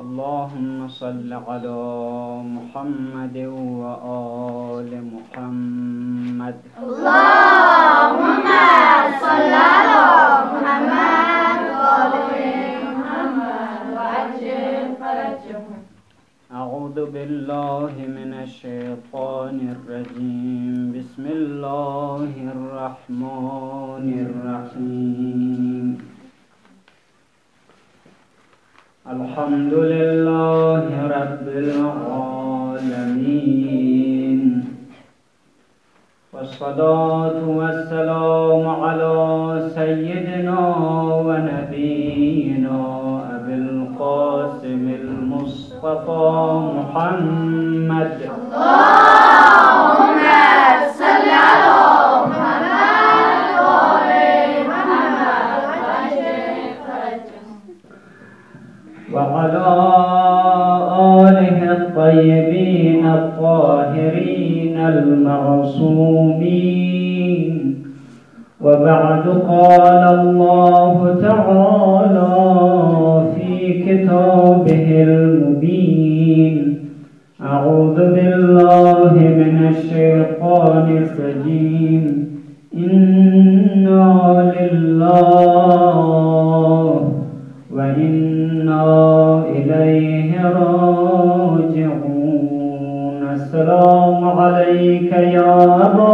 اللهم صل على محمد وآل محمد. اللهم صل على محمد وآل محمد. وعجل فرجهم أعوذ بالله من الشيطان الرجيم. بسم الله الرحمن الرحيم. الحمد لله رب العالمين والصلاة والسلام على سيدنا ونبينا أبي القاسم المصطفى محمد اللهم المعصومين. وبعد قال الله تعالى في كتابه المبين أعوذ بالله من الشيطان الرجيم. إنا لله وإنا إليه راجعون. السلام عليك يا أبا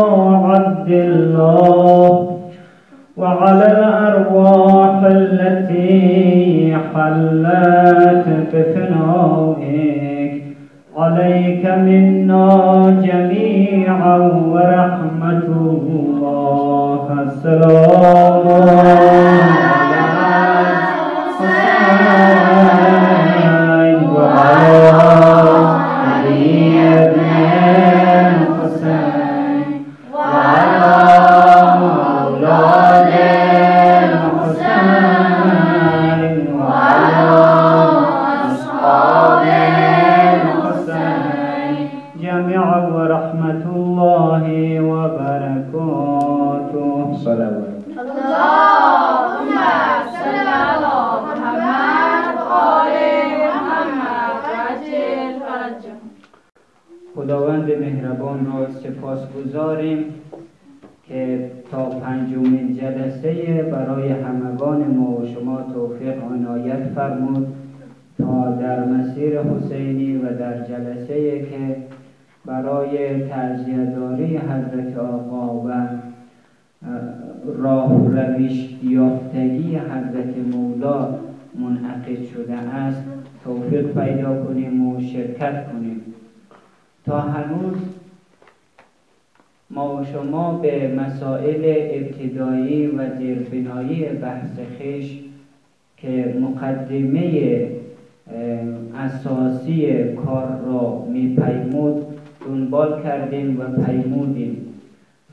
عبد الله وعلى الأرواح التي حلت بفنائك عليك منا جميعا ورحمة الله. السلام راه روش یافتگی حضرت مولا منعقد شده است. توفیق پیدا کنیم و شرکت کنیم. تا هنوز ما و شما به مسائل ابتدایی و زیربنایی بحث خیش که مقدمه اساسی کار را میپیمود دنبال کردیم و پیمودیم.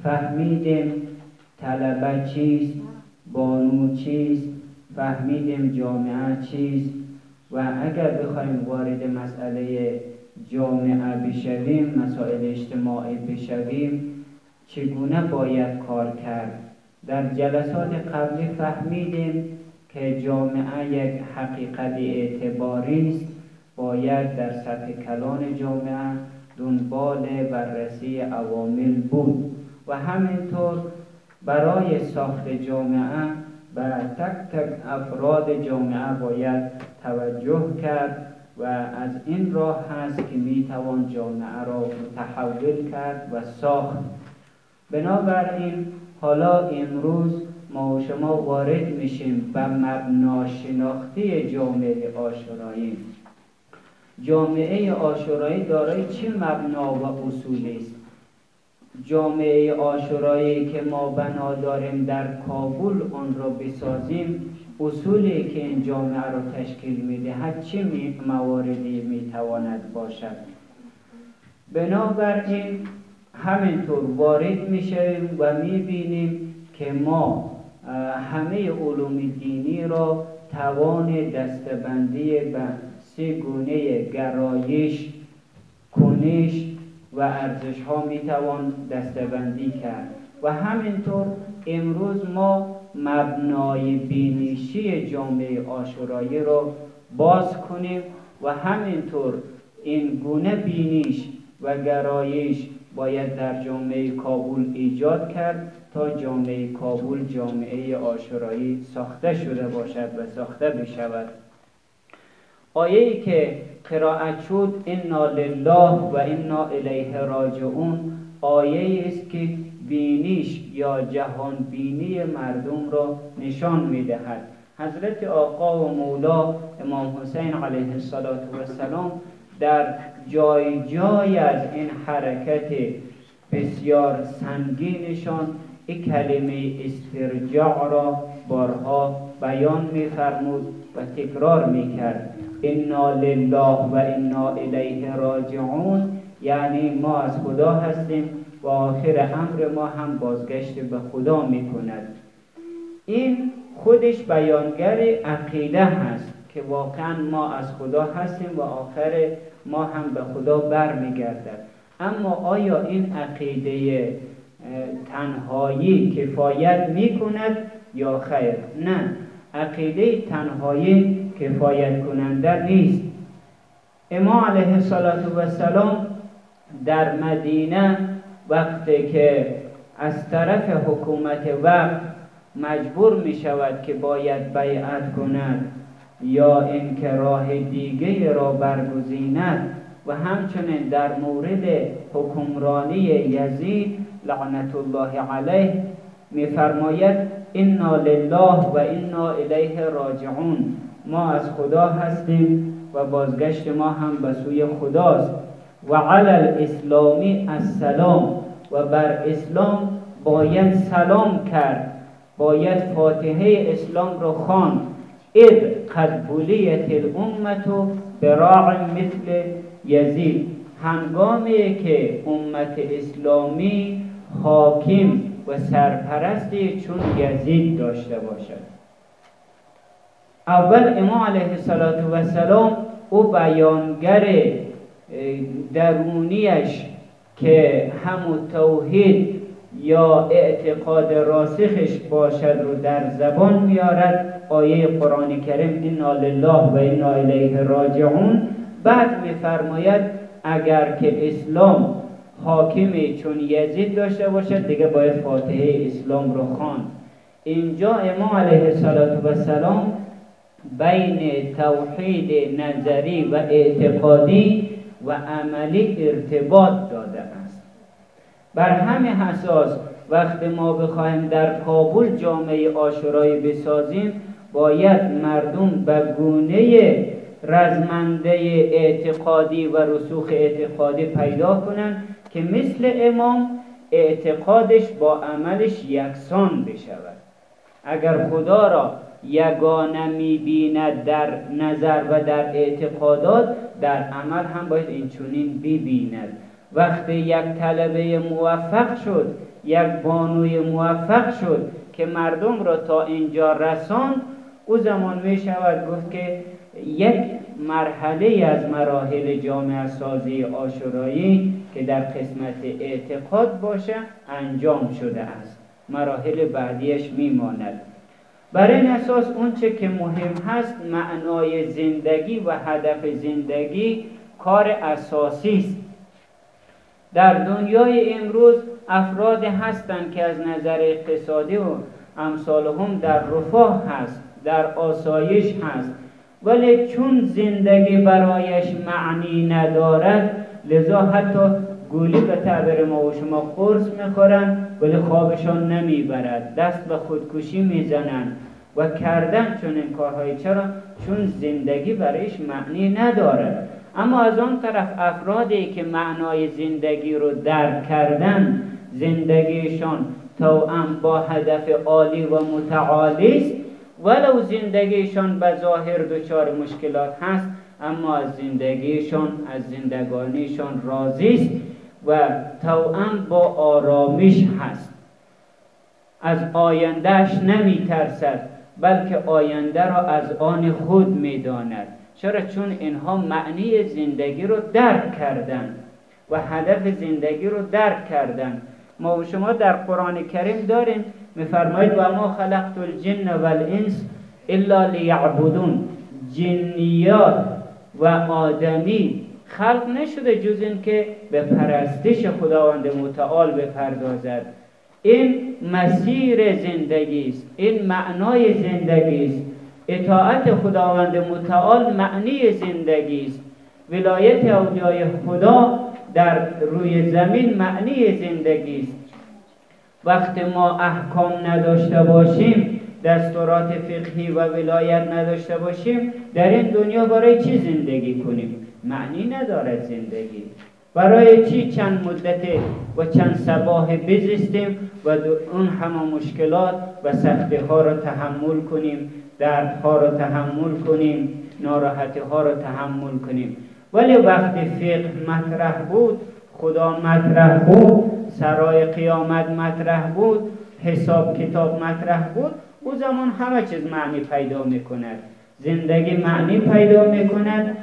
فهمیدیم طلبه چیست؟ بانو چیست؟ فهمیدیم جامعه چیست؟ و اگر بخوایم وارد مسئله جامعه بشویم مسائل اجتماعی بشویم چگونه باید کار کرد؟ در جلسات قبلی فهمیدیم که جامعه یک حقیقت اعتباری است. باید در سطح کلان جامعه دنبال بررسی عوامل بود. و همینطور برای ساخت جامعه به تک تک افراد جامعه باید توجه کرد و از این راه هست که می توان جامعه را متحول کرد و ساخت. بنابراین حالا امروز ما و شما وارد میشیم به مبنا شناختی جامعه آشورایی جامعه آشورایی دارای چه مبنا و اصولی است؟ جامعه آشورایی که ما بنا داریم در کابل آن را بسازیم اصولی که این جامعه را تشکیل می‌دهد چه مواردی می‌تواند باشد؟ بنابراین همینطور وارد می‌شویم و می‌بینیم که ما همه علوم دینی را توان دستبندی به سه گونه گرایش کنش و ارزش ها می‌توان دستبندی کرد. و همینطور امروز ما مبنای بینشی جامعه آشورایی را باز کنیم و همینطور این گونه بینیش و گرایش باید در جامعه کابل ایجاد کرد تا جامعه کابل جامعه آشورایی ساخته شده باشد و ساخته بشود. آیه ای که قرائت شد انا لله و انا الیه راجعون آیه است که بینیش یا جهان بینی مردم را نشان می‌دهد. حضرت آقا و مولا امام حسین علیه السلام در جای جای از این حرکت بسیار سنگینشان این کلمه استرجاع را بارها بیان میفرمود و تکرار می‌کرد. انا لله و انا الیه راجعون یعنی ما از خدا هستیم و آخر امر ما هم بازگشت به خدا می‌کند. این خودش بیانگر عقیده هست که واقعا ما از خدا هستیم و آخر ما هم به خدا برمیگردد. اما آیا این عقیده تنهایی کفایت می‌کند یا خیر؟ نه. عقیده تنهایی کفایت کننده نیست. امام علیه السلام در مدینه وقتی که از طرف حکومت وقت مجبور می شود که باید بیعت کند یا اینکه راه دیگه را برگزیند و همچنین در مورد حکمرانی یزید لعنت الله علیه میفرماید انا لله و انا الیه راجعون. ما از خدا هستیم و بازگشت ما هم به سوی خداست. و علی الاسلامی السلام. و بر اسلام باید سلام کرد. باید فاتحه اسلام رو خواند. اذ قد بلیت الامت براع مثل یزید. هنگامی که امت اسلامی حاکم و سرپرستی چون یزید داشته باشد. اول امام علیه السلام او بیانگر درونیش که همو توحید یا اعتقاد راسخش باشد رو در زبان میارد آیه قرآن کریم انا لله و انا الیه راجعون بعد میفرماید اگر که اسلام حاکمی چون یزید داشته باشد دیگه باید فاتحه اسلام رو خواند. اینجا امام علیه السلام بین توحید نظری و اعتقادی و عملی ارتباط داده است. بر همه حساس وقتی ما بخواهیم در کابل جامعه آشورایی بسازیم باید مردم به گونه رزمنده اعتقادی و رسوخ اعتقادی پیدا کنند که مثل امام اعتقادش با عملش یکسان بشود. اگر خدا را یگانه می‌بیند در نظر و در اعتقادات در عمل هم باید این چونین ببیند. وقتی یک طلبه موفق شد یک بانوی موفق شد که مردم را تا اینجا رساند او زمان می شود گفت که یک مرحله از مراحل جامعه سازی آشورایی که در قسمت اعتقاد باشه انجام شده است. مراحل بعدیش میماند. بر این اساس اونچه که مهم هست معنای زندگی و هدف زندگی کار اساسی است. در دنیای امروز افراد هستند که از نظر اقتصادی و امثالهم در رفاه هست در آسایش هست. ولی چون زندگی برایش معنی ندارد لذا حتی گولی به تعبیر ما و شما قرص می‌خورن ولی خوابشان نمی‌برد. دست به خودکشی می‌زنن و کردن چون این کارهای چرا؟ چون زندگی برایش معنی ندارد. اما از آن طرف افرادی که معنای زندگی رو درک کردن زندگیشان توأم با هدف عالی و متعالی است. ولو زندگیشان به ظاهر دچار مشکلات هست اما از زندگیشان از زندگانیشان راضی است. و توأم با آرامش هست. از آیندهش نمی ترسد بلکه آینده را از آن خود می داند چرا؟ چون اینها معنی زندگی رو درک کردن و هدف زندگی رو درک کردن. ما و شما در قرآن کریم داریم میفرمایید و ما خلقت الجن والانس الا لیعبدون. جنیات و آدمی خلق نشده جز اینکه به پرستش خداوند متعال بپردازد. این مسیر زندگی است. این معنای زندگی است. اطاعت خداوند متعال معنی زندگی است. ولایت اولیای خدا در روی زمین معنی زندگی است. وقتی ما احکام نداشته باشیم دستورات فقهی و ولایت نداشته باشیم در این دنیا برای چی زندگی کنیم؟ معنی ندارد زندگی. برای چی چند مدت و چند سباه بزیستیم و اون همه مشکلات و سختی ها را تحمل کنیم ها را تحمل کنیم ناراحتی ها را تحمل کنیم. ولی وقتی فقه مطرح بود خدا مطرح بود سرای قیامت مطرح بود حساب کتاب مطرح بود او زمان همه چیز معنی پیدا می کند زندگی معنی پیدا می کند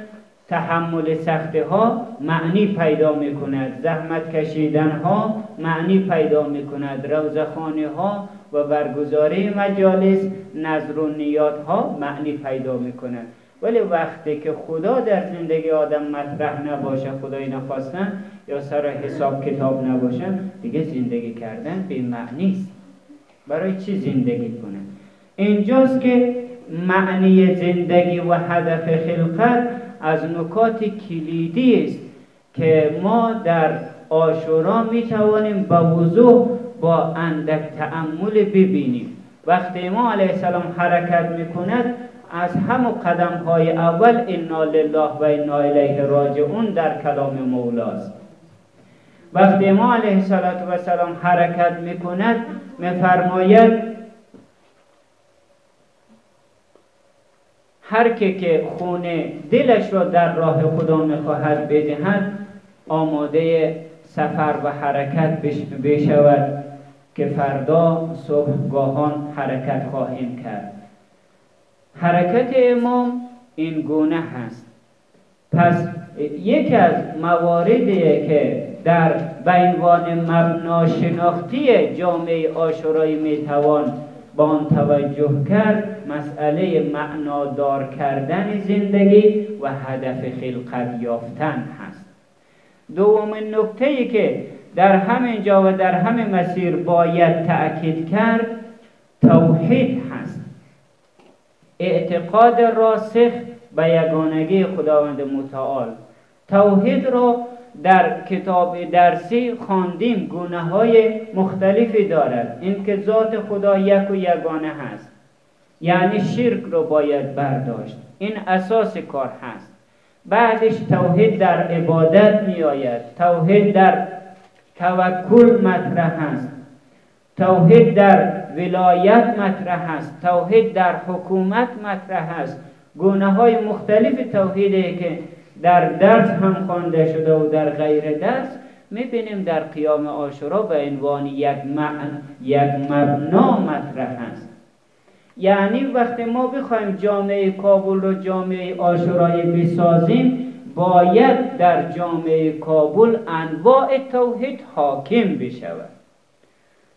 تحمل سخته ها معنی پیدا می کند زحمت کشیدن ها معنی پیدا می کند روزخانه ها و برگزاری مجالس نظر و نیات ها معنی پیدا می کند ولی وقتی که خدا در زندگی آدم مطرح نباشه خدای نخواستن یا سر حساب کتاب نباشه دیگه زندگی کردن به معنی است. برای چی زندگی کنه؟ اینجاست که معنی زندگی و هدف خلقت از نکات کلیدی است که ما در آشورا می توانیم با وضوح با اندک تأمل ببینیم. وقتی امام علیه السلام حرکت می کند از همو قدم های اول انا لله و انا الیه راجعون در کلام مولاست. وقتی امام علیه السلام حرکت می کند میفرماید هر که که خونه دلش را در راه خدا می‌خواهد بدهد آماده سفر و حرکت بشود که فردا صبحگاهان حرکت خواهیم کرد. حرکت امام این گونه هست. پس یکی از مواردی که در بینوان مبنا شناختی جامعه آشورایی می‌توان با آن توجه کرد مسئله معنادار کردن زندگی و هدف خلقت یافتن هست. دومین نکته ای که در همین جا و در همه مسیر باید تأکید کرد توحید هست. اعتقاد راسخ به یگانگی خداوند متعال. توحید را در کتاب درسی خواندیم گونه های مختلفی دارد. اینکه ذات خدا یک و یگانه هست. یعنی شرک رو باید برداشت. این اساس کار هست. بعدش توحید در عبادت می آید توحید در توکل مطرح هست. توحید در ولایت مطرح هست. توحید در حکومت مطرح هست. گونه های مختلف توحیده که در درس هم خوانده شده و در غیر درس می‌بینیم در قیام آشورا به عنوان یک, یک مبنا مطرح است. یعنی وقتی ما بخوایم جامعه کابل رو جامعه آشورایی بسازیم باید در جامعه کابل انواع توحید حاکم بشود.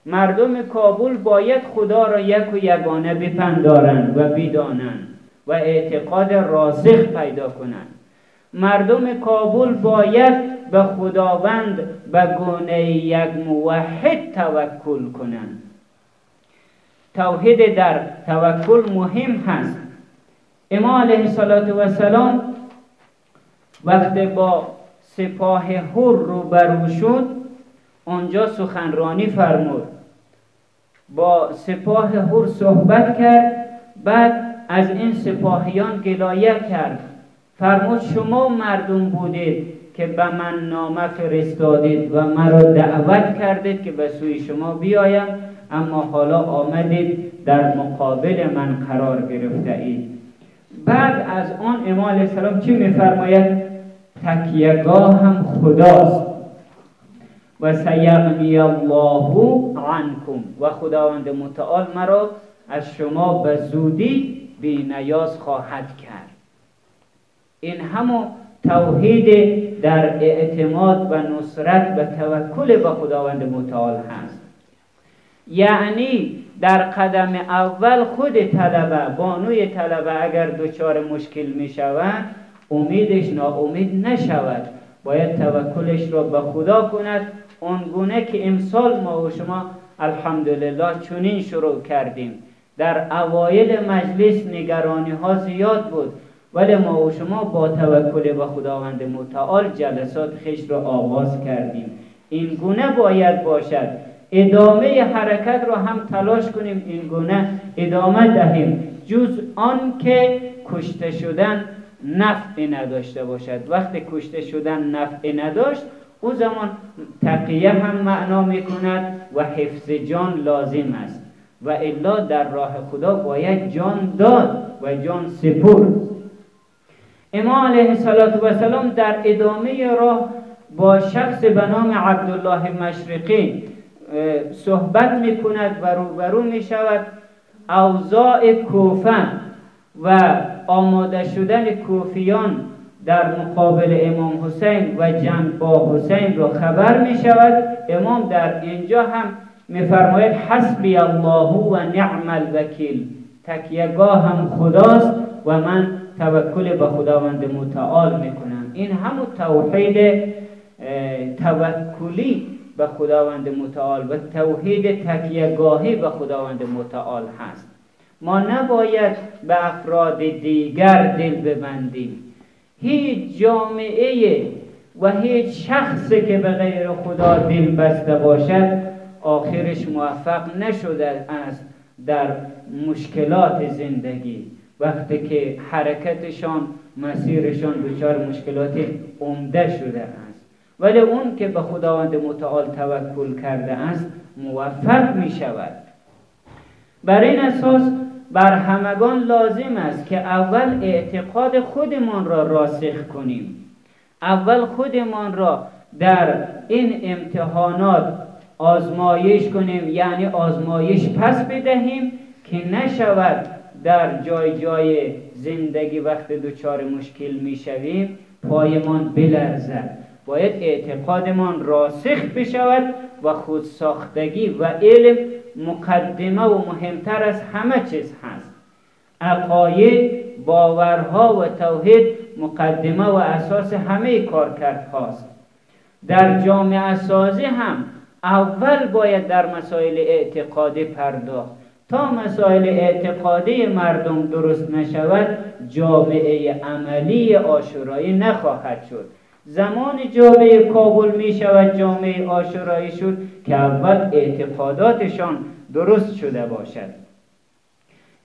مردم کابل باید خدا را یک و یگانه بپندارند و بدانند و اعتقاد راسخ پیدا کنند. مردم کابل باید به خداوند به گونه یک موحد توکل کنند. توحید در توکل مهم هست. امام علیه السلام وقتی با سپاه هر روبرو شد آنجا سخنرانی فرمود. با سپاه هر صحبت کرد بعد از این سپاهیان گلایه کرد. فرمود شما مردم بودید که به من نامه فرستادید و مرا دعوت کردید که به سوی شما بیایم اما حالا آمدید در مقابل من قرار گرفته اید. بعد از آن امام علیه السلام چی میفرماید؟ تکیهگاه هم خداست. و سیغنی الله عنکم. و خداوند متعال مرا از شما به زودی بینیاز خواهد کرد. این همو توحید در اعتماد و نصرت و توکل به خداوند متعال هست. یعنی در قدم اول خود طلبه بانوی طلبه اگر دچار مشکل می شود امیدش ناامید نشود. باید توکلش را به خدا کند. اونگونه که امسال ما و شما الحمدلله چنین شروع کردیم. در اوایل مجلس نگرانی ها زیاد بود. ولی ما و شما با توکل به خداوند متعال جلسات خش را آغاز کردیم. این گونه باید باشد. ادامه حرکت را هم تلاش کنیم این گونه ادامه دهیم. جز آن که کشته شدن نفع نداشته باشد. وقتی کشته شدن نفع نداشت او زمان تقیه هم معنا می کند و حفظ جان لازم است. و الا در راه خدا باید جان داد و جان سپرد. امام علیه السلام در ادامه راه با شخص به نام عبدالله مشرقی صحبت می کند و روبرو می شود اوضاع کوفه و آماده شدن کوفیان در مقابل امام حسین و جنگ با حسین را خبر می شود امام در اینجا هم میفرماید حسبی الله و نعم الوکیل. تکیهگاه هم خداست و من توکل به خداوند متعال می‌کنم. این همون توحید توکلی به خداوند متعال و توحید تکیهگاهی به خداوند متعال هست. ما نباید به افراد دیگر دل ببندیم. هیچ جامعه و هیچ شخصی که به غیر خدا دل بسته باشد آخرش موفق نشده است در مشکلات زندگی. وقتی که حرکتشان مسیرشان دچار مشکلات عمده شده است. ولی اون که به خداوند متعال توکل کرده است موفق می شود بر این اساس بر همگان لازم است که اول اعتقاد خودمان را راسخ کنیم. اول خودمان را در این امتحانات آزمایش کنیم یعنی آزمایش پس بدهیم که نشود در جای جای زندگی وقت دچار مشکل می‌شویم پایمان بلرزد. باید اعتقادمان راسخ بشود و خودساختگی و علم مقدمه و مهمتر از همه چیز هست. عقاید باورها و توحید مقدمه و اساس همه کارکرد هاست در جامعه سازی هم اول باید در مسائل اعتقادی پرداخت. تا مسائل اعتقادی مردم درست نشود جامعه عملی آشورایی نخواهد شد. زمان جامعه کابل می شود جامعه آشورایی شد که اول اعتقاداتشان درست شده باشد.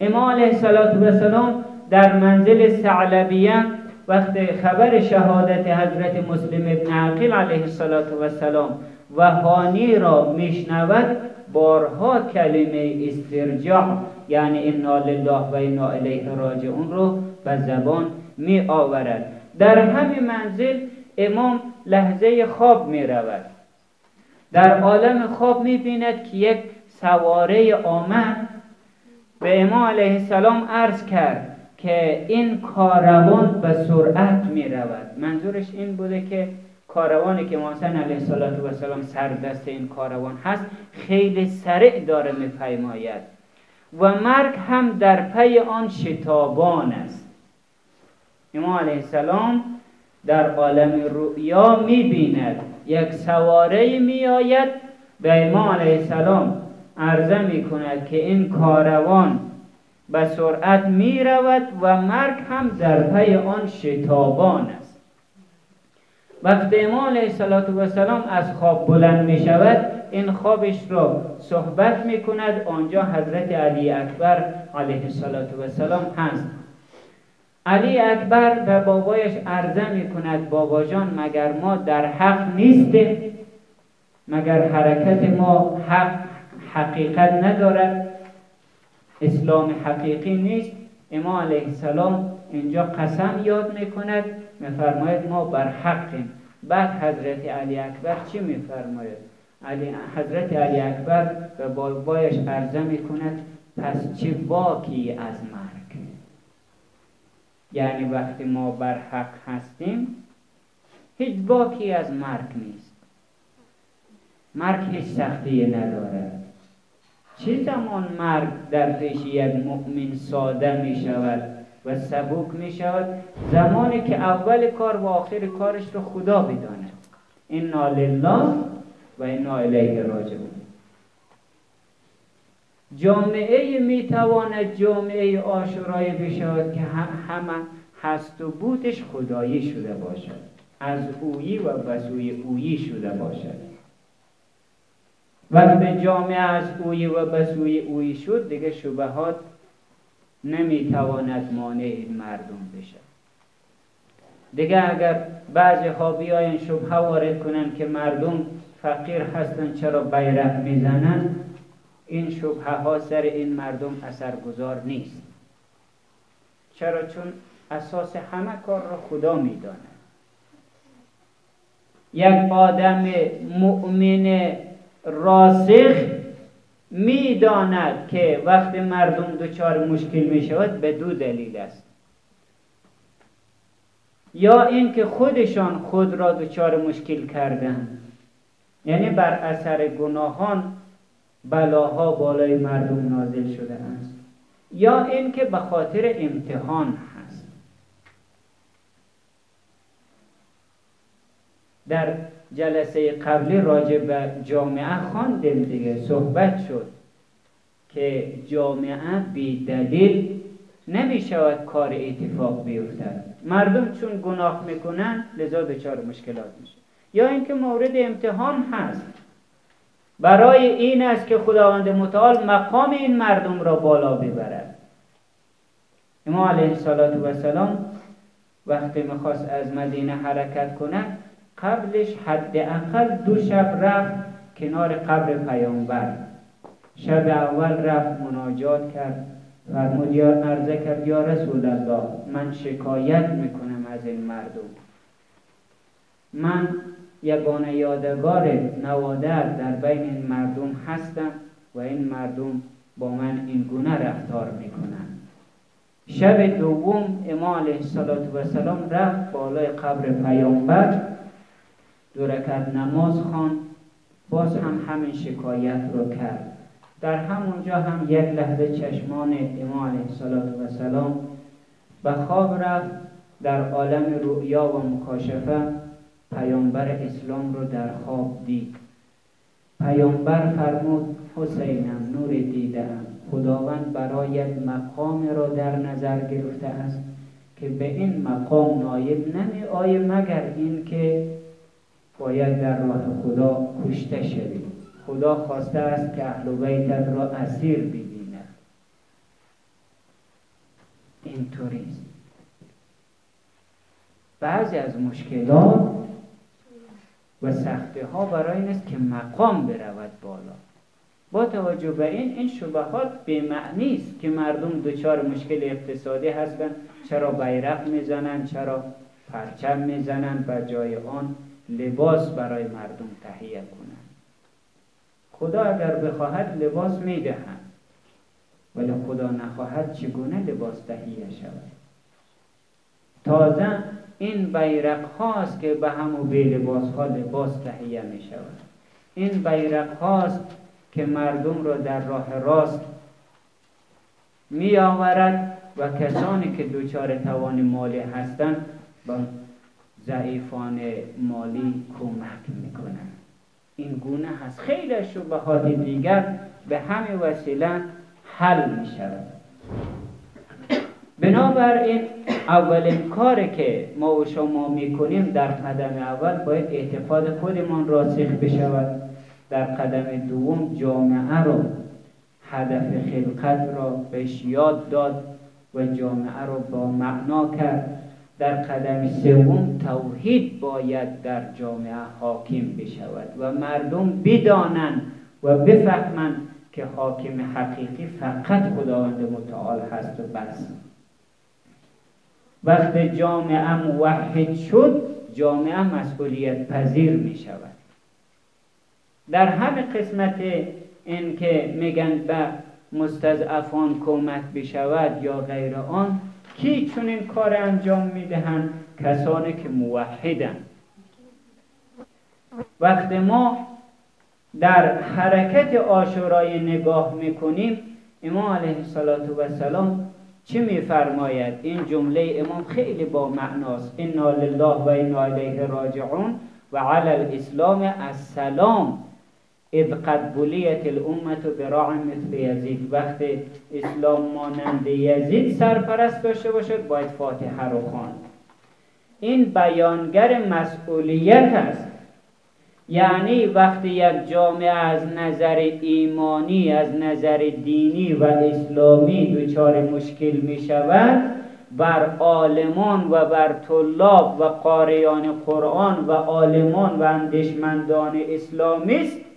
امام علیه السلام در منزل سعلبیه وقت خبر شهادت حضرت مسلم ابن عقیل علیه السلام و هانی را میشنود بارها کلمه استرجاع یعنی انا لله و انا الیه راجعون رو به زبان می آورد. در همین منزل امام لحظه خواب می رود. در عالم خواب می بیند که یک سواره آمد به امام علیه السلام عرض کرد که این کاروان به سرعت می رود. منظورش این بوده که کاروانی که محسن علیه السلام سر دست این کاروان هست خیلی سریع داره میپیماید. و مرگ هم در پی آن شتابان است. امام علیه السلام در عالم رؤیا می‌بیند. یک سواره میآید. به امام علیه السلام عرضه می کند که این کاروان به سرعت می رود و مرگ هم در پی آن شتابان است. وقتی امام علیه السلام از خواب بلند می شود این خوابش را صحبت می کند. آنجا حضرت علی اکبر علیه السلام هست. علی اکبر به بابایش عرضه می کند بابا جان مگر ما در حق نیستیم؟ مگر حرکت ما حق حقیقت ندارد؟ اسلام حقیقی نیست. امام علیه السلام اینجا قسم یاد می‌کند میفرماید ما بر حقیم. بعد حضرت علی اکبر چی میفرماید؟ علی حضرت علی اکبر به بابایش عرضه می‌کند پس چه باکی از مرگ؟ یعنی وقتی ما بر حق هستیم هیچ باکی از مرگ نیست. مرگ هیچ سختی ندارد. چه زمان مرگ در پیش یک مؤمن ساده می شود و سبوک می شود زمانی که اول کار و آخر کارش رو خدا بداند انا لله و انا الیه راجعون. جامعه می تواند جامعه آشورای بشود که همه هست و بودش خدایی شده باشد. از اویی و بسوی اویی شده باشد. وقتی جامعه از اویی و بسوی اویی شد دیگه شبهات نمی‌تواند مانع این مردم بشه دیگه اگر بعضی ها بیاین شبه وارد کنن که مردم فقیر هستن چرا بیرق می‌زنن این شبه ها سر این مردم اثرگذار نیست. چرا؟ چون اساس همه کار را خدا می‌داند. یک آدم مؤمن راسخ می‌داند که وقتی مردم دچار مشکل می شود به دو دلیل است. یا اینکه خودشان خود را دچار مشکل کردن یعنی بر اثر گناهان بلاها بالای مردم نازل شده است. یا اینکه به خاطر امتحان هست. در جلسه قبلی راجع به جامعه خواندیم دیگه صحبت شد که جامعه بی دلیل نمی شود کار اتفاق بیفتد. مردم چون گناه می‌کنن لذا دچار مشکلات میشه یا اینکه مورد امتحان هست. برای این است که خداوند متعال مقام این مردم را بالا ببرد. امام علیه السلام وقتی می‌خواست از مدینه حرکت کند قبلش حداقل دو شب رفت کنار قبر پیامبر. شب اول رفت مناجات کرد. فرمود یا عرضه کرد یا رسول الله من شکایت می‌کنم از این مردم. من یگانه یادگار نوادر در بین این مردم هستم و این مردم با من این گونه رفتار می‌کنن شب دوم امام علیه السلام رفت بالای قبر پیامبر. دو رکعت نماز خوان باز هم همین شکایت رو کرد. در همونجا هم یک لحظه چشمان امام علیه السلام به خواب رفت در عالم رؤیا و مکاشفه پیامبر اسلام رو در خواب دید. پیامبر فرمود حسینم نور دیدم خداوند برایت مقام را در نظر گرفته است که به این مقام نایب نمی آیه مگر این که باید در راه خدا کشته شوی خدا خواسته است که اهل بیتت را اسیر ببیند. اینطوریست بعضی از مشکلات و سخته ها برای این است که مقام برود بالا. با توجه به این این شبهات به معنی است که مردم دچار مشکل اقتصادی هستند چرا بیرق می‌زنند چرا پرچم می‌زنند و جای آن. لباس برای مردم تهیه کنند. خدا اگر بخواهد لباس می‌دهند ولی خدا نخواهد چگونه لباس تهیه شود؟ تازه این بیرق هاست که به همو به لباس ها لباس تهیه می شود این بیرق هاست که مردم را در راه راست می آورد و کسانی که دوچار توان مالی هستند ضعیفان مالی کمک می‌کنن. این گونه هست. خیلی شبهات دیگر به همین وسیله حل می شود بنابراین اولین کاری که ما و شما می‌کنیم در قدم اول باید اعتقاد خودمان راسخ بشود. در قدم دوم جامعه را هدف خلقت را بهش یاد داد و جامعه را با معنا کرد. در قدم سوم توحید باید در جامعه حاکم بشود و مردم بدانند و بفهمند که حاکم حقیقی فقط خداوند متعال هست و بس. وقتی جامعه موحد شد جامعه مسئولیت پذیر می شود در همه قسمت این که میگن به مستضعفان کمک بشود یا غیر آن کی چون این کار انجام می‌دهند؟ کسانی که موحدن وقتی ما در حرکت آشورای نگاه می‌کنیم امام علیه السلام چه میفرماید؟ این جمله امام خیلی با معناست. انا لله و انا الیه راجعون و علی الاسلام السلام اذ قد بلیت الامت براع مثل یزید. وقت اسلام مانند یزید سرپرست داشته باشد باید فاتحه رو خواند. این بیانگر مسئولیت است. یعنی وقتی یک جامعه از نظر ایمانی از نظر دینی و اسلامی دچار مشکل می شود بر عالمان و بر طلاب و قاریان قرآن و عالمان و اندشمندان اسلامی است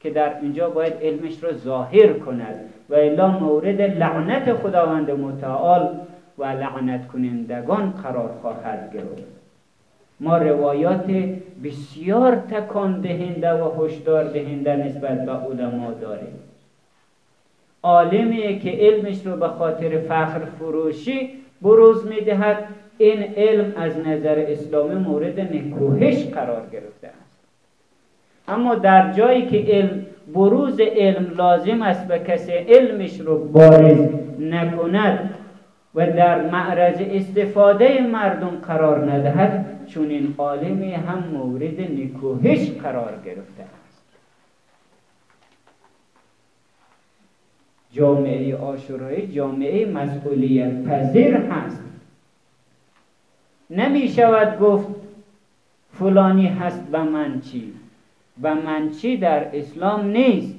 که در اینجا باید علمش را ظاهر کند و الا مورد لعنت خداوند متعال و لعنت کنندگان قرار خواهد گرفت. ما روایات بسیار تکان دهنده و هشدار دهنده نسبت به علما داریم. عالمی که علمش رو به خاطر فخر فروشی بروز می‌دهد این علم از نظر اسلامی مورد نکوهش قرار گرفته. اما در جایی که علم بروز علم لازم است به کسی علمش رو بارز نکند و در معرض استفاده مردم قرار ندهد چون این عالمی هم مورد نکوهش قرار گرفته است. جامعه آشورایی جامعه مسئولیت پذیر هست. نمی شود گفت فلانی هست و من چی و من چی در اسلام نیست.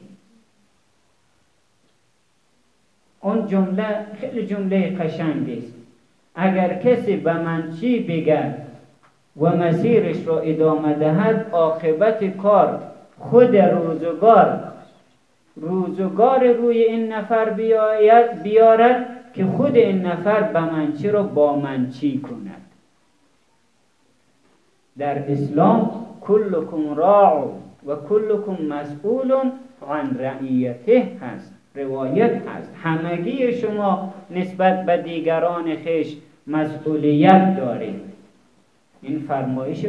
اون جمله خیلی جمله قشنگی است. اگر کسی به من چی بگه و مسیرش را ادامه دهد عاقبت کار خود روزگار روزگار روی این نفر بیارد که خود این نفر به منچی را با منچی کند. در اسلام کلکم راع و کلکم مسئول عن رعیته هست. روایت هست. همگی شما نسبت به دیگران خیش مسئولیت دارید. این فرمایش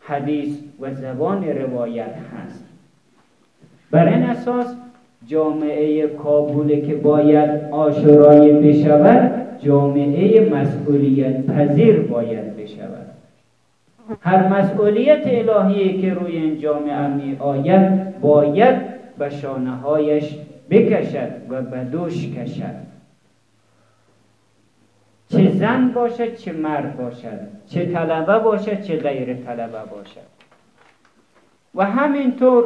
حدیث و زبان روایت هست. بر این اساس جامعه کابل که باید آشورایی بشود جامعه مسئولیت پذیر باید بشود. هر مسئولیت الهی که روی این جامعه می آید باید به شانه هایش بکشد و به دوش کشد. چه زن باشد چه مرد باشد چه طلبه باشد چه غیر طلبه باشد. و همینطور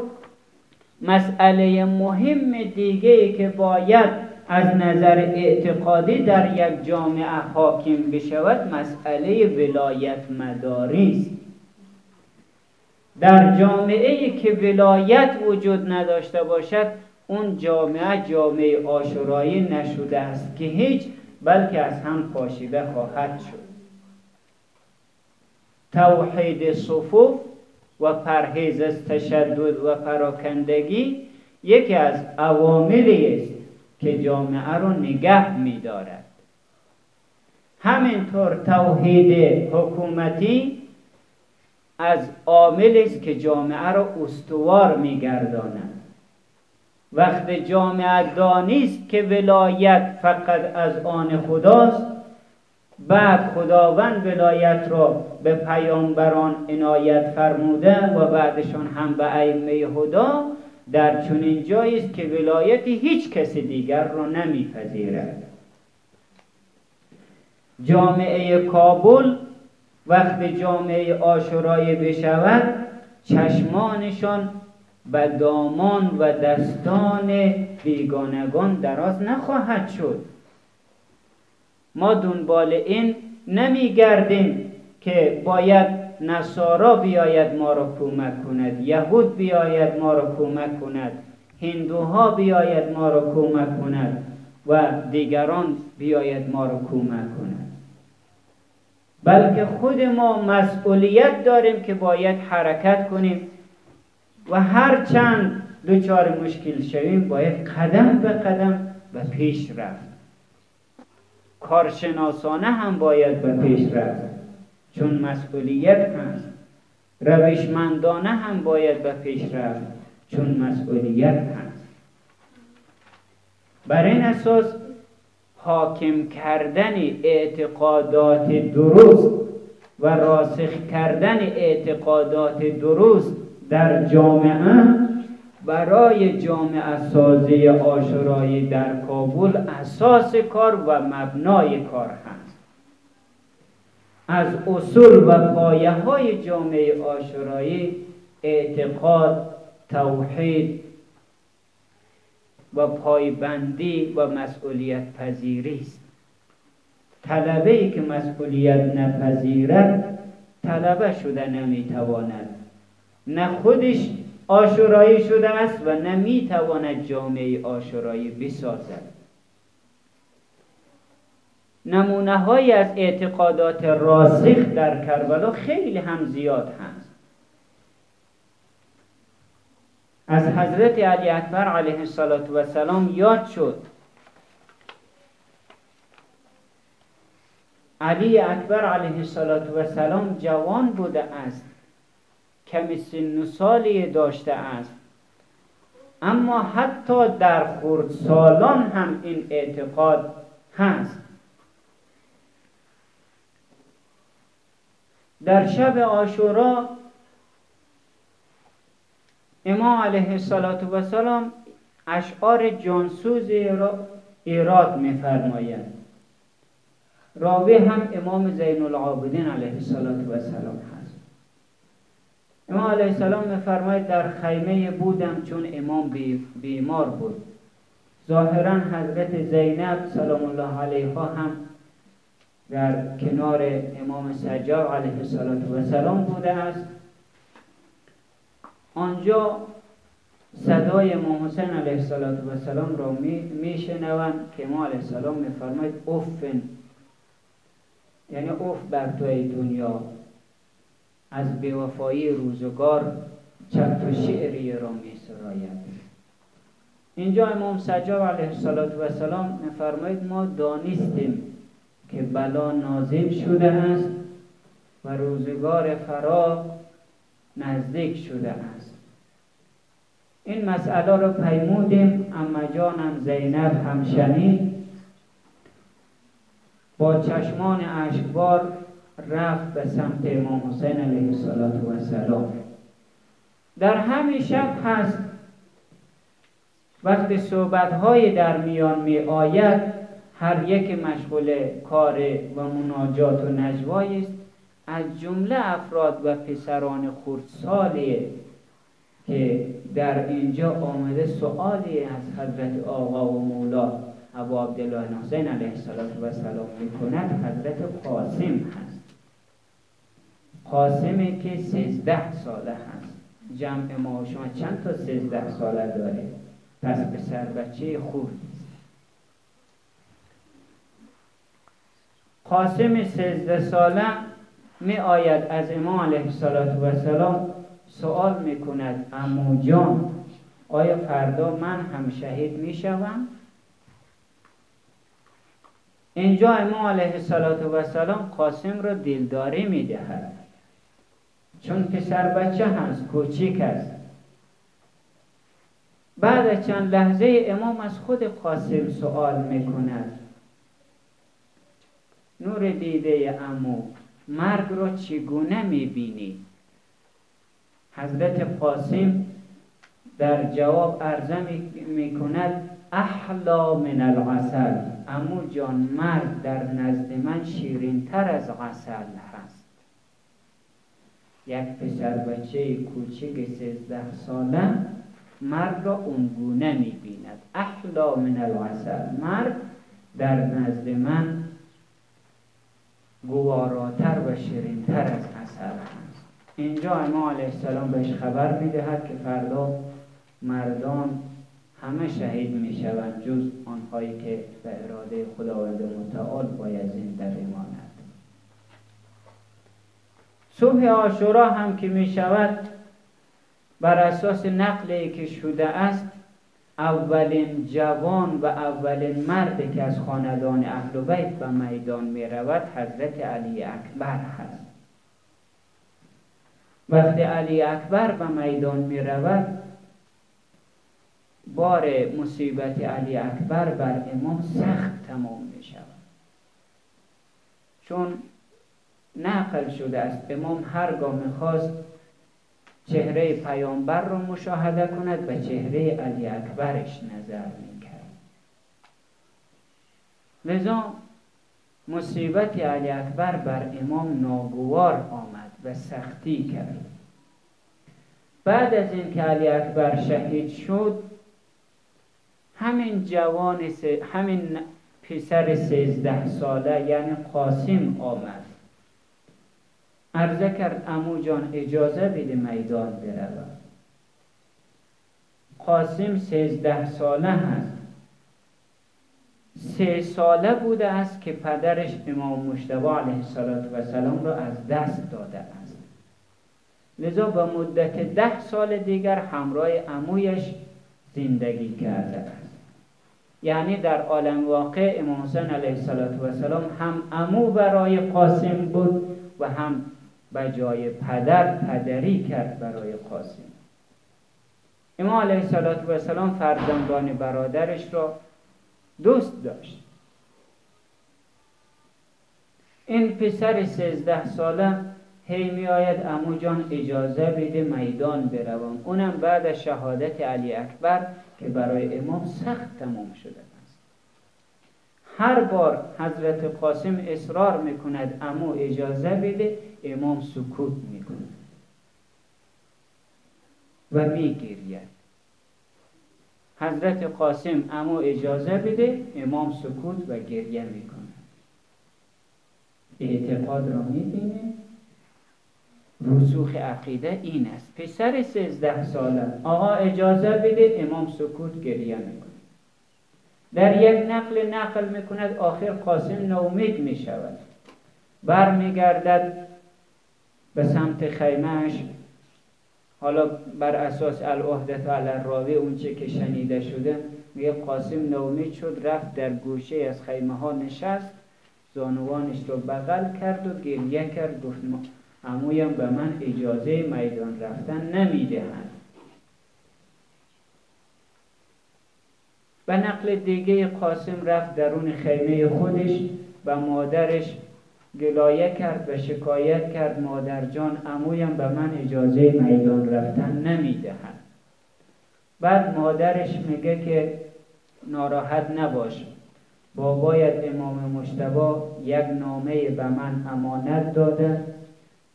مسئله مهم دیگه که باید از نظر اعتقادی در یک جامعه حاکم بشود مسئله ولایت مداری است. در جامعه که ولایت وجود نداشته باشد اون جامعه جامعه آشورایی نشده است که هیچ بلکه از هم پاشیده خواهد شد. توحید صفوف و پرهیز از تشدد و پراکندگی یکی از عواملی است که جامعه رو نگه می‌دارد. همینطور توحید حکومتی از عاملی است که جامعه را استوار میگرداند. وقت جامعه دانیست که ولایت فقط از آن خداست بعد خداوند ولایت را به پیامبران عنایت فرموده و بعدشان هم به ائمه هدا در چنین جایی است که ولایت هیچ کس دیگر را نمیپذیرد. جامعه کابل وقت جامعه آشورایی بشود چشمانشان به دامان و دستان بیگانگان دراز نخواهد شد. ما دنبال این نمیگردیم که باید نصارا بیاید ما را کمک کند یهود بیاید ما را کمک کند هندوها بیاید ما را کمک کند و دیگران بیاید ما را کمک کند. بلکه خود ما مسئولیت داریم که باید حرکت کنیم و هر چند دچار مشکل شویم باید قدم به قدم به پیش رفت. کارشناسانه هم باید به پیش رفت. چون مسئولیت هست. روشمندانه هم باید به پیش رفت چون مسئولیت هست. بر این اساس حاکم کردن اعتقادات درست و راسخ کردن اعتقادات درست در جامعه برای جامعه سازی آشورایی در کابل اساس کار و مبنای کار هست. از اصول و پایه های جامعه آشورایی اعتقاد توحید و پایبندی و مسئولیت پذیری است. طلبه ای که مسئولیت نپذیرد طلبه شده نمی‌تواند. نه خودش آشورایی شده است و نمی‌تواند جامعه آشورایی بسازد. نمونه های از اعتقادات راسخ در کربلا خیلی هم زیاد هست. از حضرت علی اکبر علیه السلام یاد شد. علی اکبر علیه السلام جوان بوده است. کمی سن سالی داشته است. اما حتی در خورد سالان هم این اعتقاد هست. در شب آشورا امام علیه السلام اشعار جانسوز ایراد میفرماید. راوی هم امام زین العابدین علیه السلام هست. امام علیه السلام میفرماید در خیمه بودم چون امام بیمار بود. ظاهرا حضرت زینب سلام الله علیها هم در کنار امام سجاد علیه السلام بوده است. آنجا صدای امام حسین علیه السلام را می شنوند که امام علیه السلام میفرماید افن یعنی اوف بر توی دنیا. از بیوفایی روزگار چند شعری را می سراید اینجا امام سجاد علیه السلام میفرماید ما دانستیم که بلا نازل شده است و روزگار فراغ نزدیک شده است. این مسئله را پیمودیم اما جانم زینب هم شنید با چشمان اشکبار رفت به سمت امام حسین علیه السلام در همین شب هست وقتی صحبت های در میان می آید هر یک مشغول کار و مناجات و نجوایی است. از جمله افراد و پسران خردسالی که در اینجا آمده سوالی از حضرت آقا و مولا ابو عبدالله حسین علیه السلام می کند حضرت قاسم هست. قاسمی که سیزده ساله هست. جمع ما شما چند تا سیزده ساله داره؟ پس پسر بچه خوب قاسم سیزده ساله می آید از امام علیه السلام سوال می کند امو جان آیا فردا من هم شهید می شوم؟ اینجا امام علیه السلام قاسم را دلداری می دهد. چون پسر بچه هست کوچیک است. بعد چند لحظه امام از خود قاسم سوال می کند. نور دیده امو مرگ را چگونه می بینی؟ حضرت قاسم در جواب عرضه می کند احلا من العسل امو جان مرگ در نزد من شیرین تر از عسل هست. یک پسر بچه کوچک سیزده ساله مرگ را اونگونه می بیند احلا من العسل مرگ در نزد من گواراتر و شیرینتر از عسل هست. اینجا امام علیه السلام بهش خبر می‌دهد که فردا مردان همه شهید می شوند جز آنهایی که به اراده خداوند متعال باید زنده بماند. صبح آشورا هم که می شود بر اساس نقلی که شده است اولین جوان و اولین مرد که از خاندان اهل بیت به میدان می رود حضرت علی اکبر هست. وقتی علی اکبر به میدان می رود بار مصیبت علی اکبر بر امام سخت تمام می شود چون نقل شده است امام هرگاه می‌خواست چهره پیامبر رو مشاهده کند به چهره علی اکبرش نظر می‌کرد. لذا مصیبت علی اکبر بر امام ناگوار آمد و سختی کرد. بعد از اینکه علی اکبر شهید شد همین جوان همین پسر سیزده ساله یعنی قاسم آمد. عرضه کرد امو جان اجازه بده میدان بروم. قاسم سیزده ساله هست. سه ساله بوده است که پدرش امام مشتبه علیه السلام را از دست داده است. لذا به مدت ده سال دیگر همراه امویش زندگی کرده است. یعنی در عالم واقع امام حسین علیه السلام هم امو برای قاسم بود و هم به جای پدر پدری کرد برای قاسم. امام علیه السلام فرزندان برادرش را دوست داشت. این پسر سیزده ساله هی می آید امو جان اجازه بده میدان بروم. اونم بعد از شهادت علی اکبر که برای امام سخت تمام شده است. هر بار حضرت قاسم اصرار می‌کند امو اجازه بده امام سکوت می‌کند و می‌گیرید حضرت قاسم امو اجازه بده امام سکوت و گریه می‌کنه اعتقاد را می‌بینه. رسوخ عقیده این است. پسر سیزده ساله. آقا اجازه بده امام سکوت گریه می‌کنه در یک نقل نقل می‌کند آخر قاسم نومید می‌شود. برمیگردد به سمت خیمهش حالا بر اساس العهدت علی راوی اونچه که شنیده شده میگه قاسم نومید شد رفت در گوشه از خیمه ها نشست زانوانش رو بغل کرد و گریه کرد گفت امویم به من اجازه میدان رفتن نمی‌دهند. به نقل دیگه قاسم رفت درون خیمه خودش و مادرش گلایه کرد و شکایت کرد مادر جان امویم به من اجازه میدان رفتن نمی‌دهد. بعد مادرش میگه که ناراحت نباش. بابایت امام مشتبا یک نامه به من امانت داده.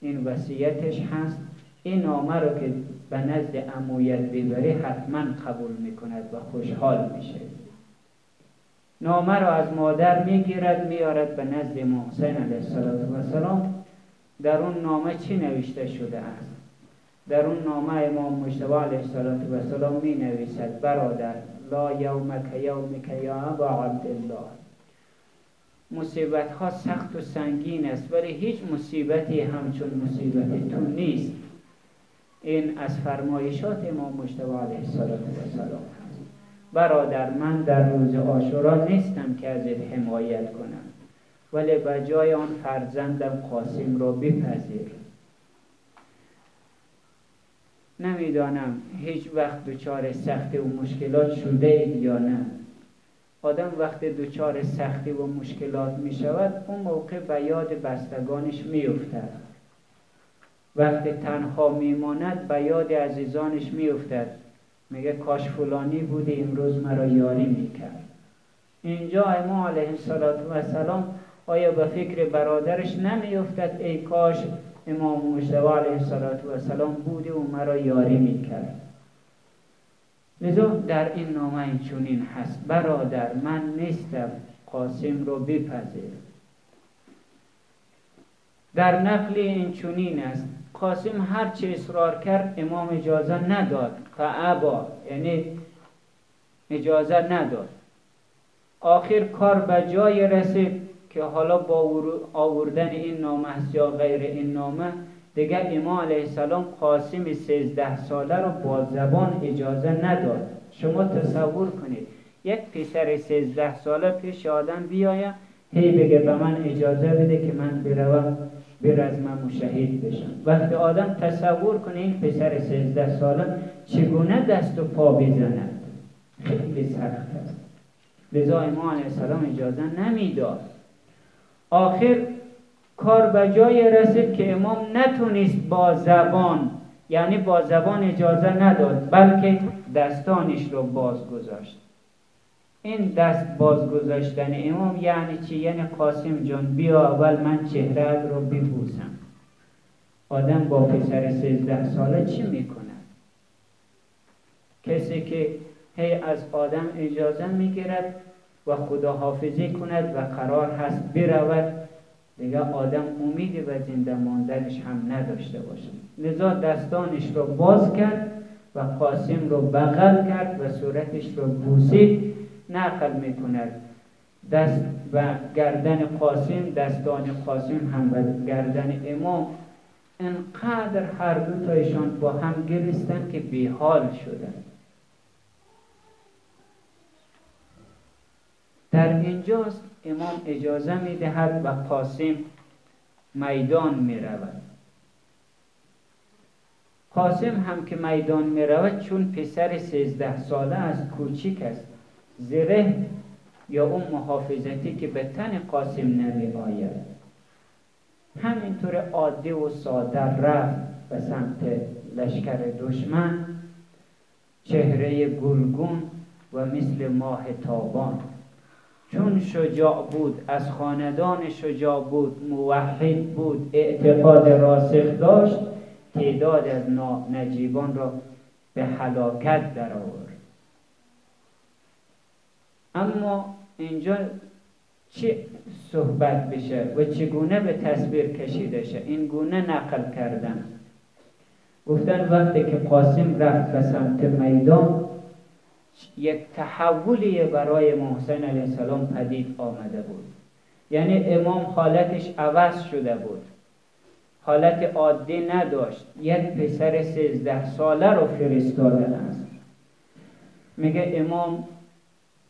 این وصیتش هست. این نامه رو که به نزد امویت ببری حتما قبول می‌کند و خوشحال میشه. نامه را از مادر می‌گیرد میارد به نزد امام حسین علیه السلام در اون نامه چی نوشته شده است؟ در اون نامه امام مجتبی علیه السلام می نویسد برادر لا یومک یومک یا ابا عبدالله مصیبت ها سخت و سنگین است ولی هیچ مصیبتی همچون مصیبت تو نیست. این از فرمایشات امام مجتبی علیه السلام برادر من در روز آشورا نیستم که ازت حمایت کنم. ولی به جای آن فرزندم قاسم را بپذیر. نمی‌دانم هیچ وقت دچار سختی و مشکلات شده اید یا نه. آدم وقت دچار سختی و مشکلات می شود اون موقع به یاد بستگانش می افتد وقتی تنها میماند به یاد عزیزانش می افتد میگه کاش فلانی بودی امروز مرا یاری می‌کرد. اینجا امام علیه السلام آیا به فکر برادرش نمیافتد؟ ای کاش امام مجتبی علیه السلام بودی و مرا یاری می‌کرد. لذا در این نامه این چونین هست. برادر من نیستم. قاسم رو بپذیر. در نقل این چونین است. قاسم هر چه اصرار کرد امام اجازه نداد. فعبا یعنی اجازه نداد. آخر کار به جای رسید که حالا با آوردن این نامه یا غیر این نامه دیگر امام علیه السلام قاسم سیزده ساله رو با زبان اجازه نداد. شما تصور کنید یک پسر سیزده ساله پیش آدم بیاید هی بگه به من اجازه بده که من بروم. برزمم و شهید بشم وقتی آدم تصور کنه این پسر سیزده ساله چگونه دست و پا بزند خیلی سخت است. لذا امام علیه السلام اجازه نمی‌داد. آخر کار به جای رسید که امام نتونست با زبان یعنی با زبان اجازه نداد بلکه دستانش رو باز گذاشت. این دست باز گذاشتن امام یعنی چی؟ یعنی قاسم جان بیا اول من چهره رو ببوسم آدم با پسر سیزده ساله چی می‌کنه؟ کسی که هی از آدم اجازه می‌گیرد و خدا حافظی کند و قرار هست برود دیگه آدم امیدی به زنده ماندنش هم نداشته باشد لذا دستانش رو باز کرد و قاسم رو بغل کرد و صورتش رو بوسید نقل می‌کند. دست و گردن قاسم دستان قاسم هم و گردن امام انقدر هر دو تایشان با هم گرستن که بیحال شدن. در اینجاست امام اجازه می دهد و قاسم میدان می رود قاسم هم که میدان می رود چون پسر سیزده ساله است کوچیک است. زره یا اون محافظتی که به تن قاسم نمی آید. همینطور عادی و ساده رفت به سمت لشکر دشمن چهره گلگون و مثل ماه تابان. چون شجاع بود از خاندان شجاع بود موحد بود اعتقاد راسخ داشت تعداد از نجیبان را به حلاکت در آورد اما اینجا چه صحبت بشه و چگونه به تصویر کشیده شه؟ این گونه نقل کردن. گفتن وقتی که قاسم رفت به سمت میدان یک تحولی برای محسن علیه السلام پدید آمده بود. یعنی امام حالتش عوض شده بود. حالت عادی نداشت. یک پسر سیزده ساله رو فرستاده است. میگه امام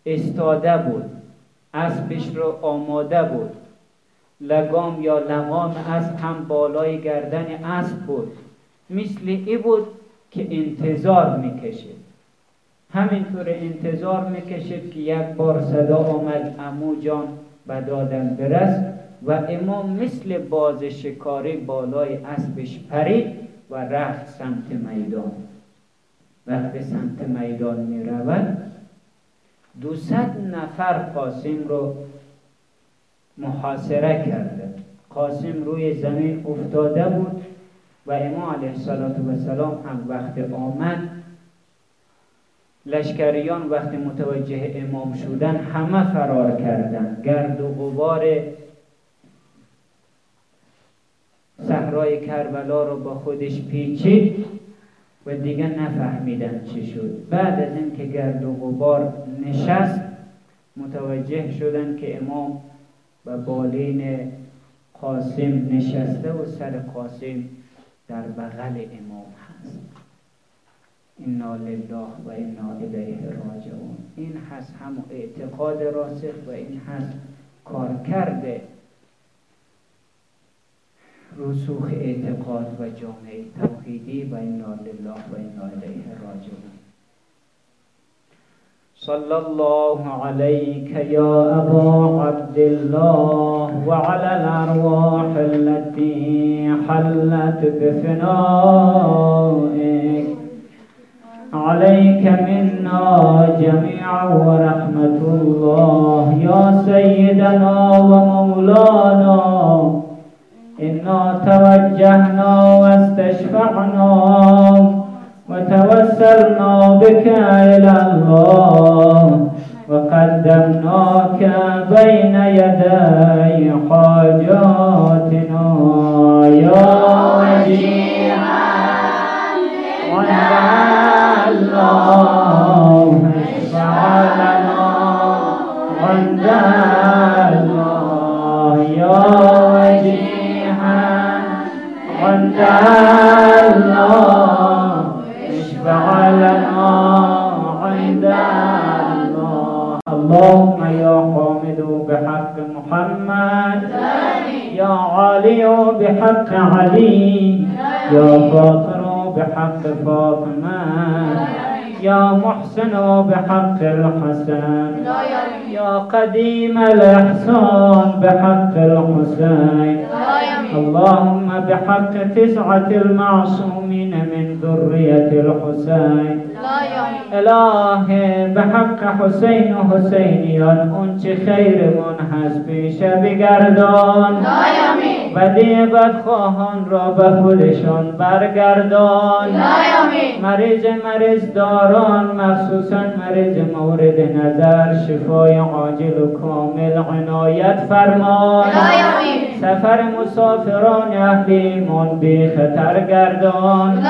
استاده بود اسبش رو آماده بود. لگام یا لغام اسب هم بالای گردن اسب بود. مثل ای بود که انتظار می‌کشید. همینطور انتظار می‌کشید که یک بار صدا آمد امو جان به دادن برس و امام مثل باز شکاری بالای اسبش پرید و رفت سمت میدان. وقتی سمت میدان می رود دوصد نفر قاسم رو محاصره کرده. قاسم روی زمین افتاده بود و امام علیه السلام هم وقت آمد. لشکریان وقتی متوجه امام شدن همه فرار کردند. گرد و غبار صحرای کربلا رو با خودش پیچید. و دیگه نفهمیدن چی شد. بعد از اینکه گرد و غبار نشست متوجه شدن که امام و بالین قاسم نشسته و سر قاسم در بغل امام هست. انا لله و انا الیه راجعون. این هست هم اعتقاد راسخ و این هست کار کرده رسوخ اعتقاد و جامعه توحیدی و إنا لله و أنا الیه راجعون. صلى الله عليك يا أبا عبد الله وعلى الأرواح التي حلت بفنائك عليك منا جميعا ورحمة الله. يا سيدنا ومولانا إنا توجهنا واستشفعنا وتوسلنا بك إلى الله. وقدمناك بين يدي حاجاتنا. يا وجيها الله اللهم يا حامد بحق محمد يا علي بحق علي يا فاطر بحق فاطمة يا محسن بحق الحسن يا قديم الإحسان بحق الحسين اللهم بحق تسعة المعصومين من ذرية الحسين. إلهي بحق حسين حسيني أنت خير منحس لا يمين بدی بدخواهان را به خودشان برگردان. مریض مریض داران مخصوصا مریض مورد نظر شفای عاجل و کامل عنایت فرمان. سفر مسافران اهل ایمان بی خطر گردان.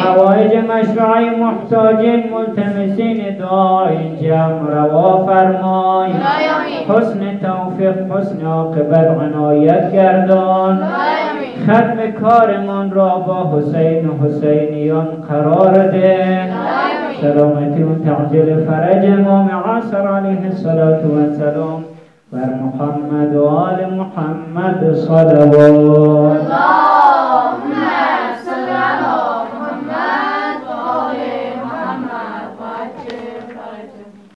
حوائج مشروعی محتاجین ملتمسین دعا این جمع روا فرمای. حسن توفیق حسن عاقبت عنایت گردان. ختم کارمان را با حسین و حسینیان قرار ده. سلامتی و تعجیل فرج امام عصر علیه الصلاة والسلام بر محمد و آل محمد صلوات.